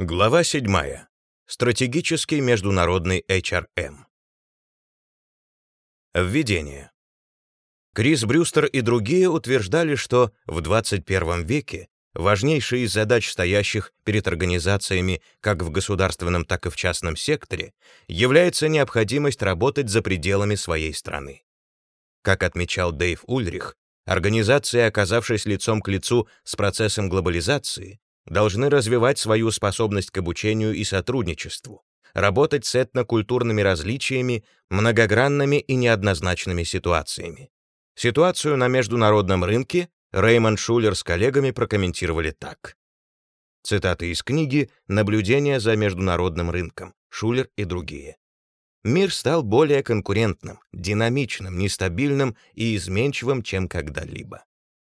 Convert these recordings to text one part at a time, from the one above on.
Глава 7. Стратегический международный HRM. Введение. Крис Брюстер и другие утверждали, что в 21 веке важнейшей из задач, стоящих перед организациями как в государственном, так и в частном секторе, является необходимость работать за пределами своей страны. Как отмечал Дэйв Ульрих, организации, оказавшись лицом к лицу с процессом глобализации, должны развивать свою способность к обучению и сотрудничеству, работать с этнокультурными различиями, многогранными и неоднозначными ситуациями. Ситуацию на международном рынке Реймонд Шулер с коллегами прокомментировали так. Цитаты из книги «Наблюдение за международным рынком. Шулер и другие». Мир стал более конкурентным, динамичным, нестабильным и изменчивым, чем когда-либо.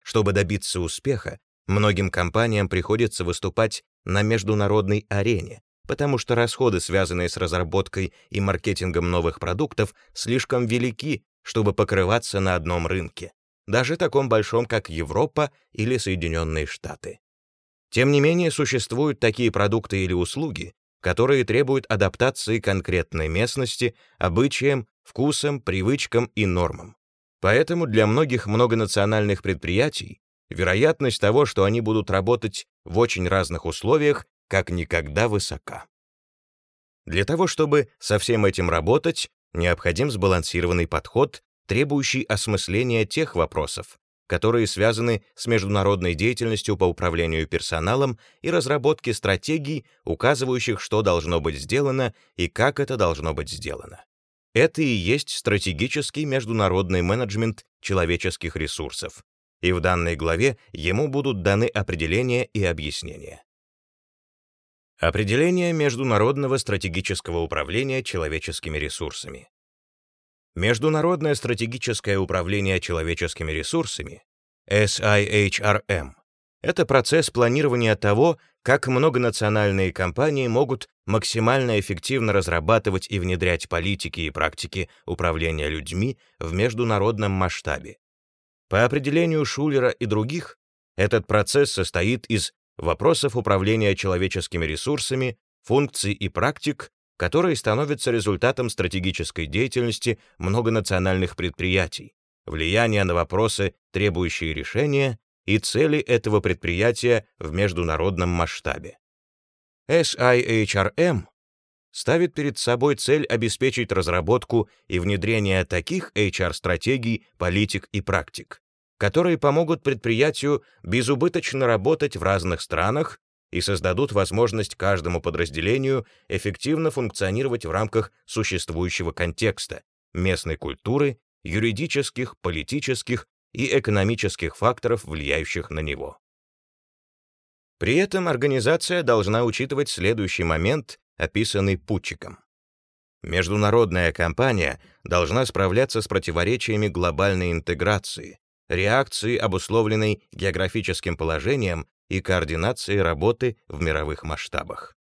Чтобы добиться успеха, Многим компаниям приходится выступать на международной арене, потому что расходы, связанные с разработкой и маркетингом новых продуктов, слишком велики, чтобы покрываться на одном рынке, даже таком большом, как Европа или Соединенные Штаты. Тем не менее, существуют такие продукты или услуги, которые требуют адаптации конкретной местности, обычаям, вкусам, привычкам и нормам. Поэтому для многих многонациональных предприятий вероятность того, что они будут работать в очень разных условиях, как никогда высока. Для того, чтобы со всем этим работать, необходим сбалансированный подход, требующий осмысления тех вопросов, которые связаны с международной деятельностью по управлению персоналом и разработке стратегий, указывающих, что должно быть сделано и как это должно быть сделано. Это и есть стратегический международный менеджмент человеческих ресурсов, и в данной главе ему будут даны определения и объяснения. Определение Международного стратегического управления человеческими ресурсами. Международное стратегическое управление человеческими ресурсами, SIHRM, это процесс планирования того, как многонациональные компании могут максимально эффективно разрабатывать и внедрять политики и практики управления людьми в международном масштабе, по определению Шулера и других, этот процесс состоит из вопросов управления человеческими ресурсами, функций и практик, которые становятся результатом стратегической деятельности многонациональных предприятий, влияния на вопросы, требующие решения, и цели этого предприятия в международном масштабе. SIHRM ставит перед собой цель обеспечить разработку и внедрение таких HR-стратегий, политик и практик, которые помогут предприятию безубыточно работать в разных странах и создадут возможность каждому подразделению эффективно функционировать в рамках существующего контекста, местной культуры, юридических, политических и экономических факторов, влияющих на него. При этом организация должна учитывать следующий момент описанный Путчиком. Международная компания должна справляться с противоречиями глобальной интеграции, реакции, обусловленной географическим положением и координацией работы в мировых масштабах.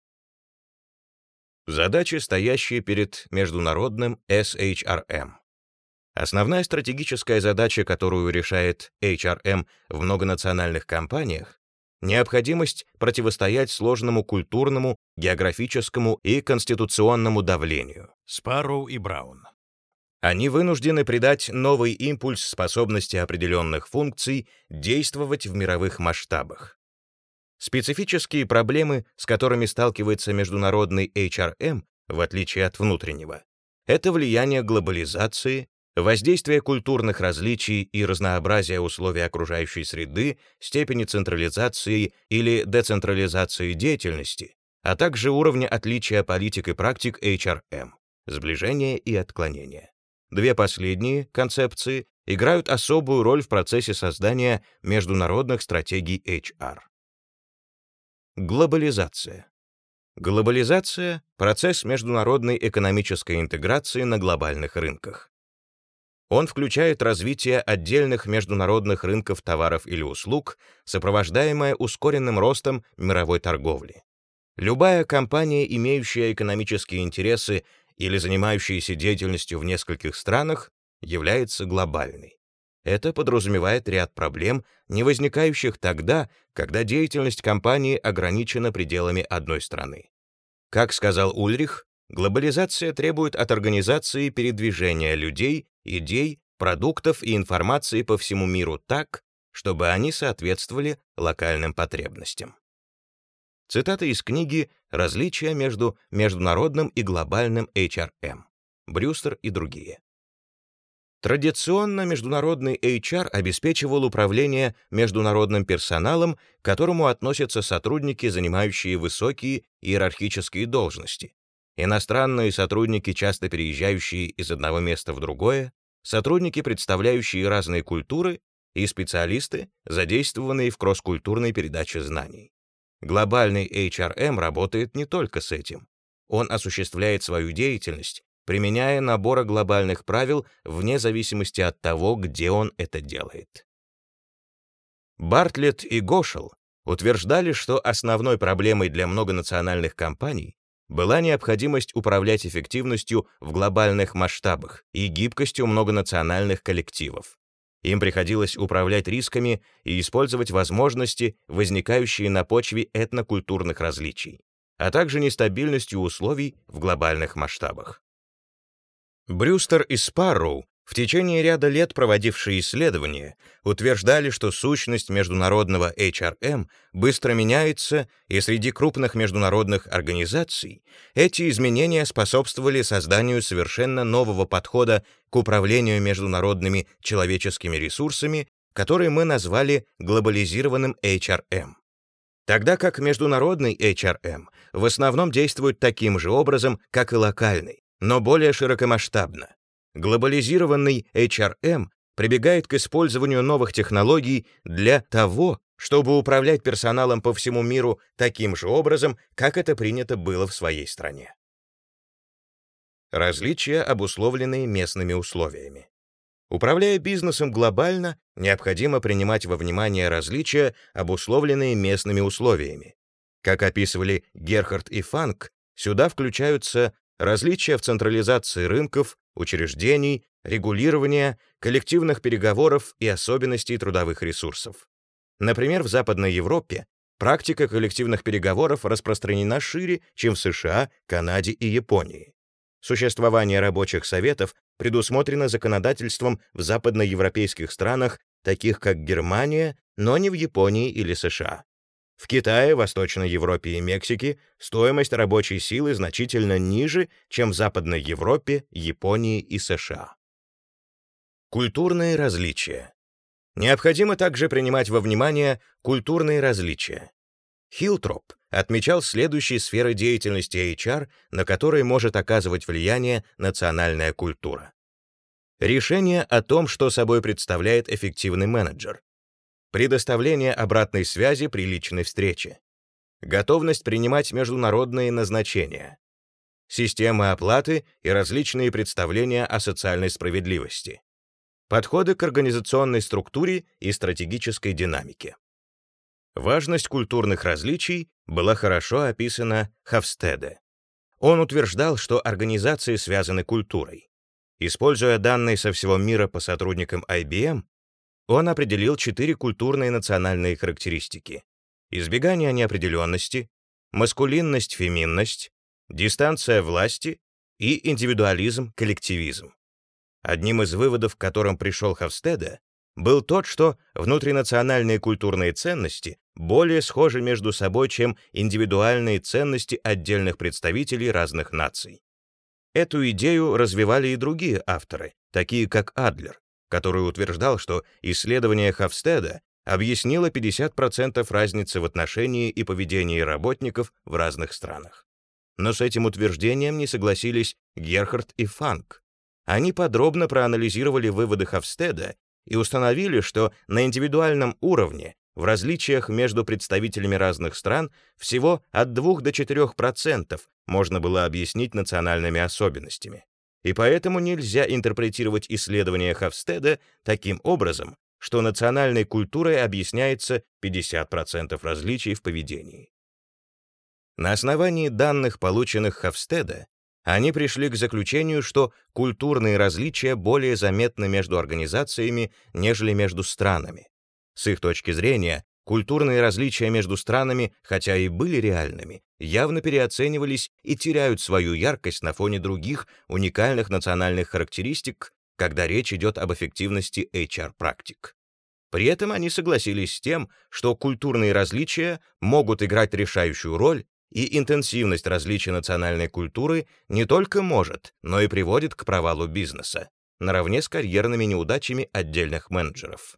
Задачи, стоящие перед международным SHRM. Основная стратегическая задача, которую решает HRM в многонациональных компаниях, необходимость противостоять сложному культурному, географическому и конституционному давлению. Спарроу и Браун. Они вынуждены придать новый импульс способности определенных функций действовать в мировых масштабах. Специфические проблемы, с которыми сталкивается международный HRM, в отличие от внутреннего, это влияние глобализации, воздействие культурных различий и разнообразия условий окружающей среды, степени централизации или децентрализации деятельности, а также уровня отличия политик и практик HRM, сближения и отклонения. Две последние концепции играют особую роль в процессе создания международных стратегий HR. Глобализация. Глобализация — процесс международной экономической интеграции на глобальных рынках. Он включает развитие отдельных международных рынков товаров или услуг, сопровождаемое ускоренным ростом мировой торговли. Любая компания, имеющая экономические интересы или занимающаяся деятельностью в нескольких странах, является глобальной. это подразумевает ряд проблем, не возникающих тогда, когда деятельность компании ограничена пределами одной страны. Как сказал Ульрих, глобализация требует от организации передвижения людей, идей, продуктов и информации по всему миру так, чтобы они соответствовали локальным потребностям. Цитата из книги «Различия между международным и глобальным HRM» Брюстер и другие. Традиционно международный HR обеспечивал управление международным персоналом, к которому относятся сотрудники, занимающие высокие иерархические должности, иностранные сотрудники, часто переезжающие из одного места в другое, сотрудники, представляющие разные культуры, и специалисты, задействованные в кросс-культурной передаче знаний. Глобальный HRM работает не только с этим. Он осуществляет свою деятельность, применяя наборы глобальных правил вне зависимости от того, где он это делает. Бартлетт и Гошел утверждали, что основной проблемой для многонациональных компаний была необходимость управлять эффективностью в глобальных масштабах и гибкостью многонациональных коллективов. Им приходилось управлять рисками и использовать возможности, возникающие на почве этнокультурных различий, а также нестабильностью условий в глобальных масштабах. Брюстер и Спарроу, в течение ряда лет проводившие исследования, утверждали, что сущность международного HRM быстро меняется, и среди крупных международных организаций эти изменения способствовали созданию совершенно нового подхода к управлению международными человеческими ресурсами, который мы назвали глобализированным HRM. Тогда как международный HRM в основном действует таким же образом, как и локальный, но более широкомасштабно. Глобализированный HRM прибегает к использованию новых технологий для того, чтобы управлять персоналом по всему миру таким же образом, как это принято было в своей стране. Различия, обусловленные местными условиями. Управляя бизнесом глобально, необходимо принимать во внимание различия, обусловленные местными условиями. Как описывали Герхард и Фанк, сюда включаются различия в централизации рынков, учреждений, регулирования, коллективных переговоров и особенностей трудовых ресурсов. Например, в Западной Европе практика коллективных переговоров распространена шире, чем в США, Канаде и Японии. Существование рабочих советов предусмотрено законодательством в западноевропейских странах, таких как Германия, но не в Японии или США. В Китае, Восточной Европе и Мексике стоимость рабочей силы значительно ниже, чем в Западной Европе, Японии и США. Культурные различия. Необходимо также принимать во внимание культурные различия. Хилтроп отмечал следующие сферы деятельности HR, на которые может оказывать влияние национальная культура. Решение о том, что собой представляет эффективный менеджер, предоставление обратной связи при личной встрече, готовность принимать международные назначения, системы оплаты и различные представления о социальной справедливости, подходы к организационной структуре и стратегической динамике. Важность культурных различий была хорошо описана Хавстеде. Он утверждал, что организации связаны культурой. Используя данные со всего мира по сотрудникам IBM, он определил четыре культурные национальные характеристики. Избегание неопределенности, маскулинность-феминность, дистанция власти и индивидуализм-коллективизм. Одним из выводов, к которым пришел Хавстеда, был тот, что внутринациональные культурные ценности более схожи между собой, чем индивидуальные ценности отдельных представителей разных наций. Эту идею развивали и другие авторы, такие как Адлер, который утверждал, что исследование Хавстеда объяснило 50% разницы в отношении и поведении работников в разных странах. Но с этим утверждением не согласились Герхард и Фанк. Они подробно проанализировали выводы Хавстеда и установили, что на индивидуальном уровне в различиях между представителями разных стран всего от 2 до 4% можно было объяснить национальными особенностями и поэтому нельзя интерпретировать исследования Хавстеда таким образом, что национальной культурой объясняется 50% различий в поведении. На основании данных, полученных Хавстеда, Они пришли к заключению, что культурные различия более заметны между организациями, нежели между странами. С их точки зрения, культурные различия между странами, хотя и были реальными, явно переоценивались и теряют свою яркость на фоне других уникальных национальных характеристик, когда речь идет об эффективности HR-практик. При этом они согласились с тем, что культурные различия могут играть решающую роль, и интенсивность различий национальной культуры не только может, но и приводит к провалу бизнеса, наравне с карьерными неудачами отдельных менеджеров.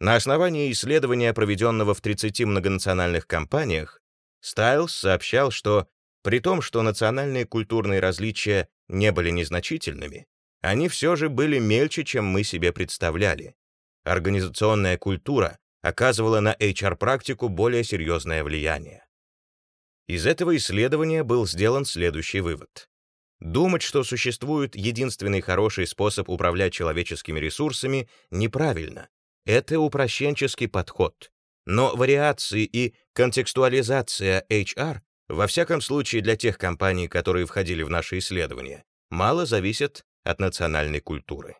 На основании исследования, проведенного в 30 многонациональных компаниях, Стайлс сообщал, что при том, что национальные культурные различия не были незначительными, они все же были мельче, чем мы себе представляли. Организационная культура оказывала на HR-практику более серьезное влияние. Из этого исследования был сделан следующий вывод. Думать, что существует единственный хороший способ управлять человеческими ресурсами, неправильно. Это упрощенческий подход. Но вариации и контекстуализация HR, во всяком случае для тех компаний, которые входили в наши исследования, мало зависят от национальной культуры.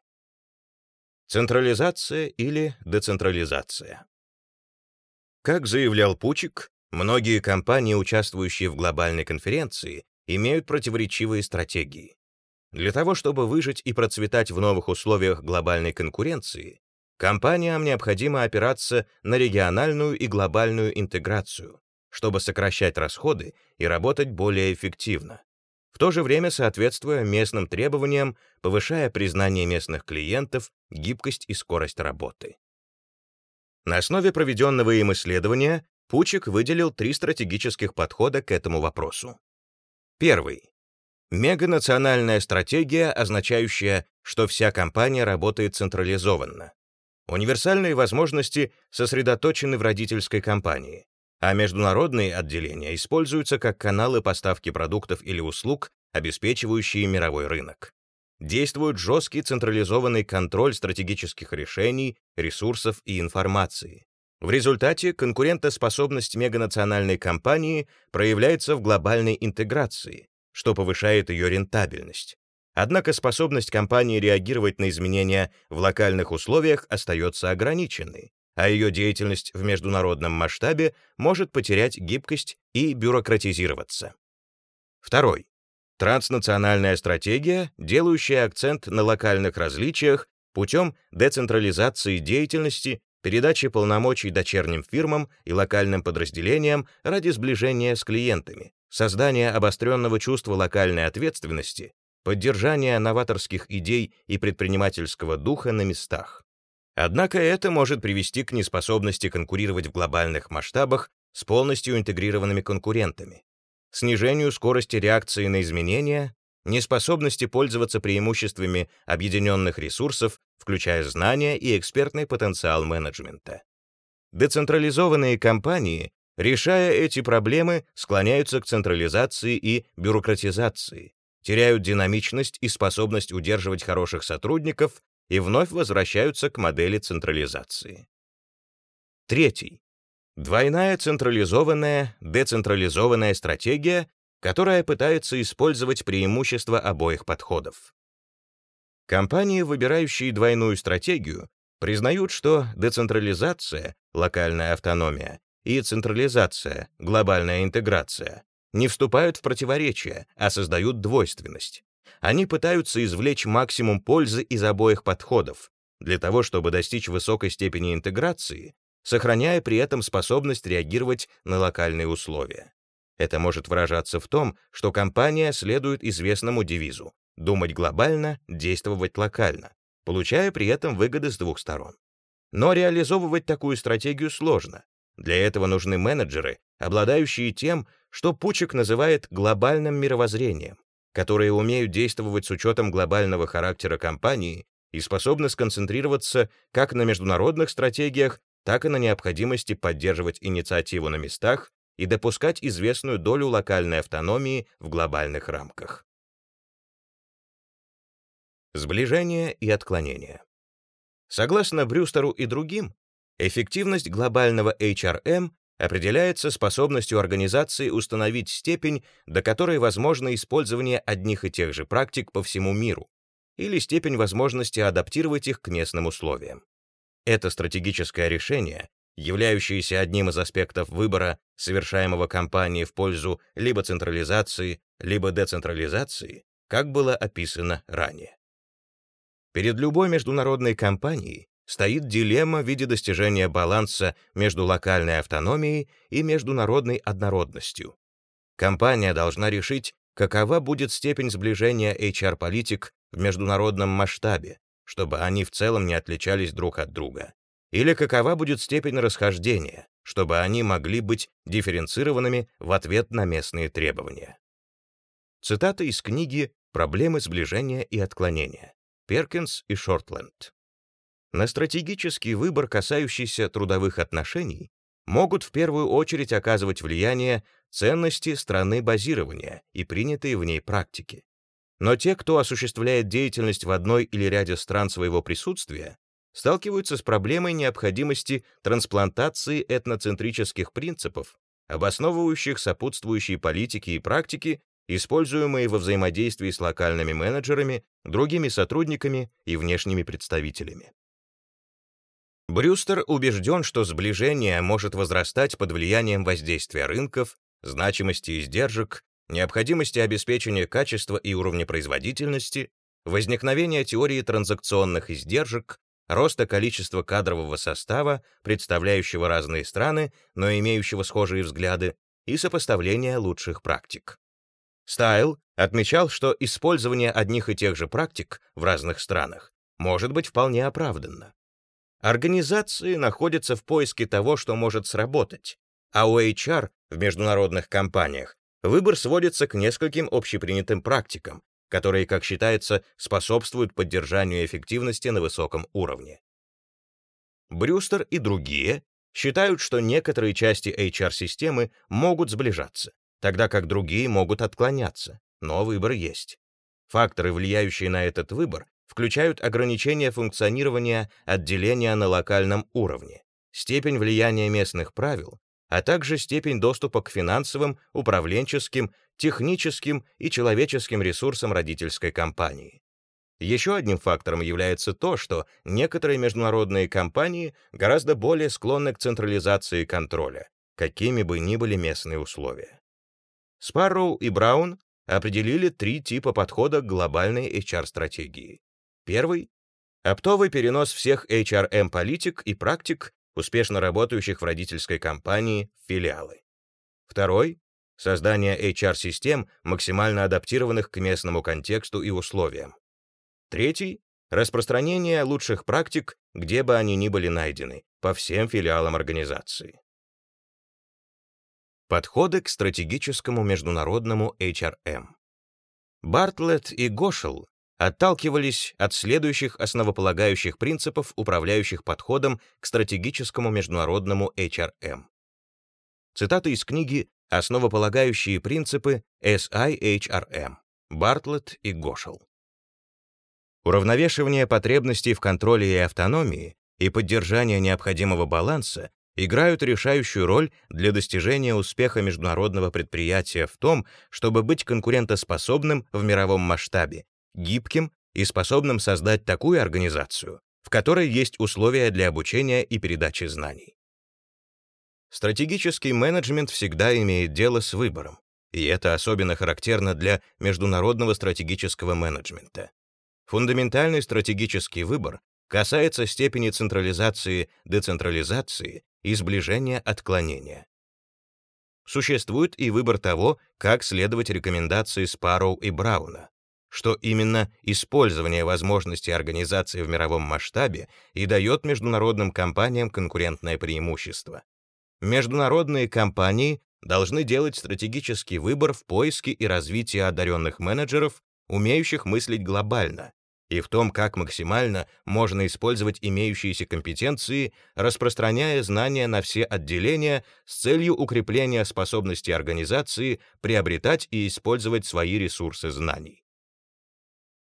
Централизация или децентрализация. Как заявлял Пучик, многие компании, участвующие в глобальной конференции, имеют противоречивые стратегии. Для того, чтобы выжить и процветать в новых условиях глобальной конкуренции, компаниям необходимо опираться на региональную и глобальную интеграцию, чтобы сокращать расходы и работать более эффективно в то же время соответствуя местным требованиям, повышая признание местных клиентов, гибкость и скорость работы. На основе проведенного им исследования Пучик выделил три стратегических подхода к этому вопросу. Первый. Меганациональная стратегия, означающая, что вся компания работает централизованно. Универсальные возможности сосредоточены в родительской компании а международные отделения используются как каналы поставки продуктов или услуг, обеспечивающие мировой рынок. Действует жесткий централизованный контроль стратегических решений, ресурсов и информации. В результате конкурентоспособность меганациональной компании проявляется в глобальной интеграции, что повышает ее рентабельность. Однако способность компании реагировать на изменения в локальных условиях остается ограниченной, а ее деятельность в международном масштабе может потерять гибкость и бюрократизироваться. Второй. Транснациональная стратегия, делающая акцент на локальных различиях путем децентрализации деятельности, передачи полномочий дочерним фирмам и локальным подразделениям ради сближения с клиентами, создания обостренного чувства локальной ответственности, поддержания новаторских идей и предпринимательского духа на местах. Однако это может привести к неспособности конкурировать в глобальных масштабах с полностью интегрированными конкурентами, снижению скорости реакции на изменения, неспособности пользоваться преимуществами объединенных ресурсов, включая знания и экспертный потенциал менеджмента. Децентрализованные компании, решая эти проблемы, склоняются к централизации и бюрократизации, теряют динамичность и способность удерживать хороших сотрудников и вновь возвращаются к модели централизации. Третий. Двойная централизованная, децентрализованная стратегия, которая пытается использовать преимущества обоих подходов. Компании, выбирающие двойную стратегию, признают, что децентрализация, локальная автономия, и централизация, глобальная интеграция, не вступают в противоречие, а создают двойственность они пытаются извлечь максимум пользы из обоих подходов, для того, чтобы достичь высокой степени интеграции, сохраняя при этом способность реагировать на локальные условия. Это может выражаться в том, что компания следует известному девизу «думать глобально, действовать локально», получая при этом выгоды с двух сторон. Но реализовывать такую стратегию сложно. Для этого нужны менеджеры, обладающие тем, что Пучек называет глобальным мировоззрением, которые умеют действовать с учетом глобального характера компании и способны сконцентрироваться как на международных стратегиях, так и на необходимости поддерживать инициативу на местах и допускать известную долю локальной автономии в глобальных рамках. Сближение и отклонение. Согласно Брюстеру и другим, эффективность глобального HRM определяется способностью организации установить степень, до которой возможно использование одних и тех же практик по всему миру, или степень возможности адаптировать их к местным условиям. Это стратегическое решение, являющееся одним из аспектов выбора, совершаемого компанией в пользу либо централизации, либо децентрализации, как было описано ранее. Перед любой международной компанией стоит дилемма в виде достижения баланса между локальной автономией и международной однородностью. Компания должна решить, какова будет степень сближения HR-политик в международном масштабе, чтобы они в целом не отличались друг от друга, или какова будет степень расхождения, чтобы они могли быть дифференцированными в ответ на местные требования. Цитата из книги «Проблемы сближения и отклонения» Перкинс и Шортленд. На стратегический выбор, касающийся трудовых отношений, могут в первую очередь оказывать влияние ценности страны базирования и принятые в ней практики. Но те, кто осуществляет деятельность в одной или ряде стран своего присутствия, сталкиваются с проблемой необходимости трансплантации этноцентрических принципов, обосновывающих сопутствующие политики и практики используемые во взаимодействии с локальными менеджерами, другими сотрудниками и внешними представителями. Брюстер убежден, что сближение может возрастать под влиянием воздействия рынков, значимости издержек, необходимости обеспечения качества и уровня производительности, возникновения теории транзакционных издержек, роста количества кадрового состава, представляющего разные страны, но имеющего схожие взгляды, и сопоставления лучших практик. Стайл отмечал, что использование одних и тех же практик в разных странах может быть вполне оправданно. Организации находятся в поиске того, что может сработать, а у HR в международных компаниях выбор сводится к нескольким общепринятым практикам, которые, как считается, способствуют поддержанию эффективности на высоком уровне. Брюстер и другие считают, что некоторые части HR-системы могут сближаться, тогда как другие могут отклоняться, но выбор есть. Факторы, влияющие на этот выбор, включают ограничение функционирования отделения на локальном уровне, степень влияния местных правил, а также степень доступа к финансовым, управленческим, техническим и человеческим ресурсам родительской компании. Еще одним фактором является то, что некоторые международные компании гораздо более склонны к централизации контроля, какими бы ни были местные условия. Спарроу и Браун определили три типа подхода к глобальной HR-стратегии. Первый — оптовый перенос всех HRM-политик и практик, успешно работающих в родительской компании, в филиалы. Второй — создание HR-систем, максимально адаптированных к местному контексту и условиям. Третий — распространение лучших практик, где бы они ни были найдены, по всем филиалам организации. Подходы к стратегическому международному HRM. Бартлетт и Гошел отталкивались от следующих основополагающих принципов, управляющих подходом к стратегическому международному HRM. Цитаты из книги «Основополагающие принципы SIHRM» Бартлетт и Гошел. Уравновешивание потребностей в контроле и автономии и поддержание необходимого баланса играют решающую роль для достижения успеха международного предприятия в том, чтобы быть конкурентоспособным в мировом масштабе, гибким и способным создать такую организацию, в которой есть условия для обучения и передачи знаний. Стратегический менеджмент всегда имеет дело с выбором, и это особенно характерно для международного стратегического менеджмента. Фундаментальный стратегический выбор касается степени централизации, децентрализации и сближения отклонения. Существует и выбор того, как следовать рекомендации Спарроу и Брауна, что именно использование возможностей организации в мировом масштабе и дает международным компаниям конкурентное преимущество. Международные компании должны делать стратегический выбор в поиске и развитии одаренных менеджеров, умеющих мыслить глобально, и в том, как максимально можно использовать имеющиеся компетенции, распространяя знания на все отделения с целью укрепления способности организации приобретать и использовать свои ресурсы знаний.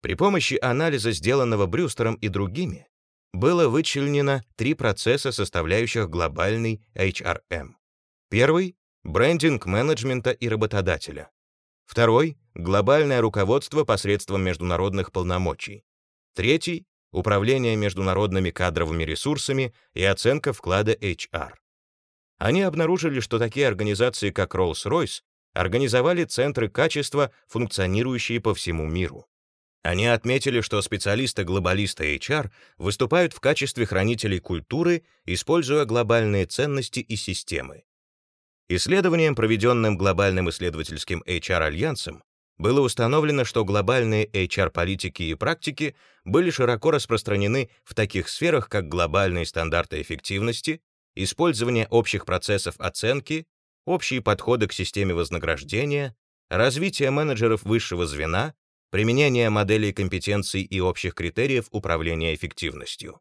При помощи анализа, сделанного Брюстером и другими, было вычленено три процесса, составляющих глобальный HRM. Первый — брендинг менеджмента и работодателя. Второй — глобальное руководство посредством международных полномочий. Третий — управление международными кадровыми ресурсами и оценка вклада HR. Они обнаружили, что такие организации, как Rolls-Royce, организовали центры качества, функционирующие по всему миру. Они отметили, что специалисты-глобалисты HR выступают в качестве хранителей культуры, используя глобальные ценности и системы. Исследованием, проведенным глобальным исследовательским HR-альянсом, было установлено, что глобальные HR-политики и практики были широко распространены в таких сферах, как глобальные стандарты эффективности, использование общих процессов оценки, общие подходы к системе вознаграждения, развитие менеджеров высшего звена, применение моделей компетенций и общих критериев управления эффективностью.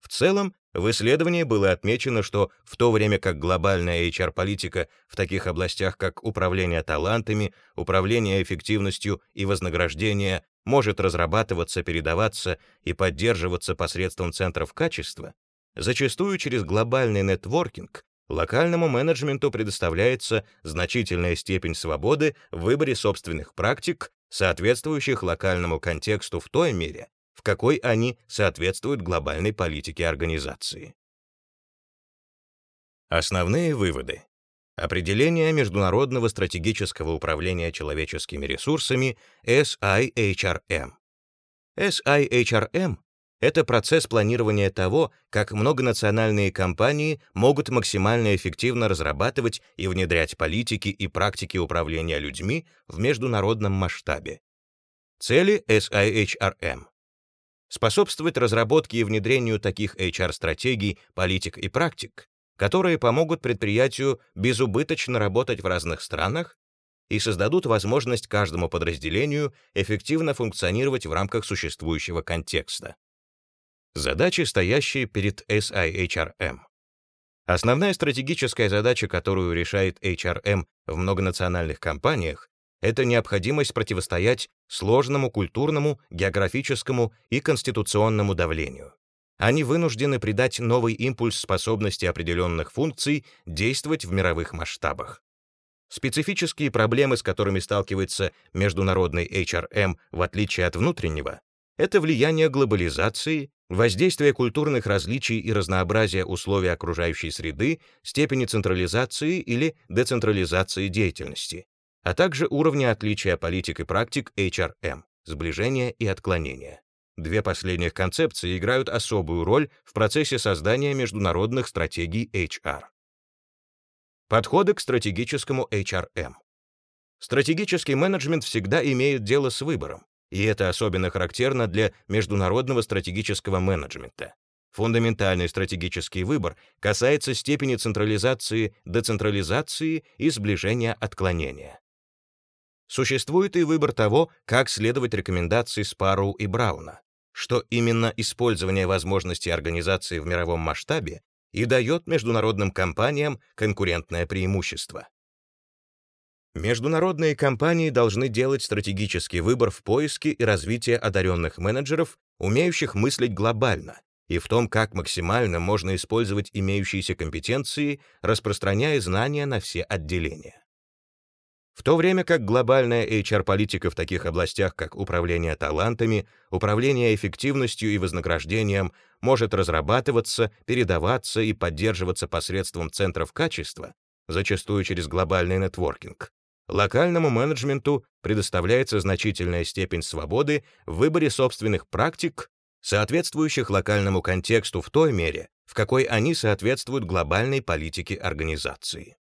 В целом, в исследовании было отмечено, что в то время как глобальная HR-политика в таких областях, как управление талантами, управление эффективностью и вознаграждение, может разрабатываться, передаваться и поддерживаться посредством центров качества, зачастую через глобальный нетворкинг локальному менеджменту предоставляется значительная степень свободы в выборе собственных практик, соответствующих локальному контексту в той мере, в какой они соответствуют глобальной политике организации. Основные выводы. Определение Международного стратегического управления человеческими ресурсами SIHRM. SIHRM это процесс планирования того, как многонациональные компании могут максимально эффективно разрабатывать и внедрять политики и практики управления людьми в международном масштабе. Цели SIHRM. Способствовать разработке и внедрению таких HR-стратегий, политик и практик, которые помогут предприятию безубыточно работать в разных странах и создадут возможность каждому подразделению эффективно функционировать в рамках существующего контекста. Задачи, стоящие перед SIHRM. Основная стратегическая задача, которую решает HRM в многонациональных компаниях, это необходимость противостоять сложному культурному, географическому и конституционному давлению. Они вынуждены придать новый импульс способности определенных функций действовать в мировых масштабах. Специфические проблемы, с которыми сталкивается международный HRM в отличие от внутреннего, это влияние глобализации, воздействие культурных различий и разнообразия условий окружающей среды, степени централизации или децентрализации деятельности, а также уровня отличия политик и практик HRM, сближения и отклонения. Две последних концепции играют особую роль в процессе создания международных стратегий HR. Подходы к стратегическому HRM. Стратегический менеджмент всегда имеет дело с выбором, и это особенно характерно для международного стратегического менеджмента. Фундаментальный стратегический выбор касается степени централизации, децентрализации и сближения отклонения. Существует и выбор того, как следовать рекомендации Спарроу и Брауна, что именно использование возможностей организации в мировом масштабе и дает международным компаниям конкурентное преимущество. Международные компании должны делать стратегический выбор в поиске и развитии одаренных менеджеров, умеющих мыслить глобально, и в том, как максимально можно использовать имеющиеся компетенции, распространяя знания на все отделения. В то время как глобальная HR-политика в таких областях, как управление талантами, управление эффективностью и вознаграждением, может разрабатываться, передаваться и поддерживаться посредством центров качества, зачастую через глобальный нетворкинг, Локальному менеджменту предоставляется значительная степень свободы в выборе собственных практик, соответствующих локальному контексту в той мере, в какой они соответствуют глобальной политике организации.